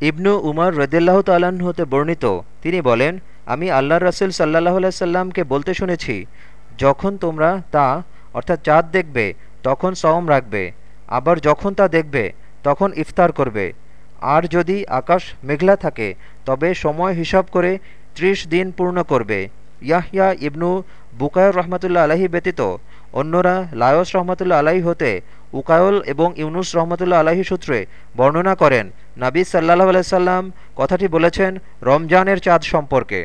ইবনু উমর রদিল্লাহ তাল্লাহ্ন হতে বর্ণিত। তিনি বলেন, আমি আল্লাহ রসুল সাল্লাহ সাল্লামকে বলতে শুনেছি, যখন তোমরা তা, অর্থাৎ চাঁদ দেখবে, তখন সওম রাখবে, আবার যখন তা দেখবে, তখন ইফতার করবে। আর যদি আকাশ মেঘলা থাকে, তবে সময় হিসাব করে ত্রিশ দিন পূর্ণ করবে। ইয়াহিয়া ইবনু বুকায়র রহমতুল্লা আলাহি ব্যতীত অন্যরা লায়স রহমতুল্লা আলাহি হতে উকায়ল এবং ইউনুস রহমতুল্লা আলাহি সূত্রে বর্ণনা করেন। নাবিজ সাল্লাহ আলাইসাল্লাম কথাটি বলেছেন, রমজানের চাঁদ সম্পর্কে।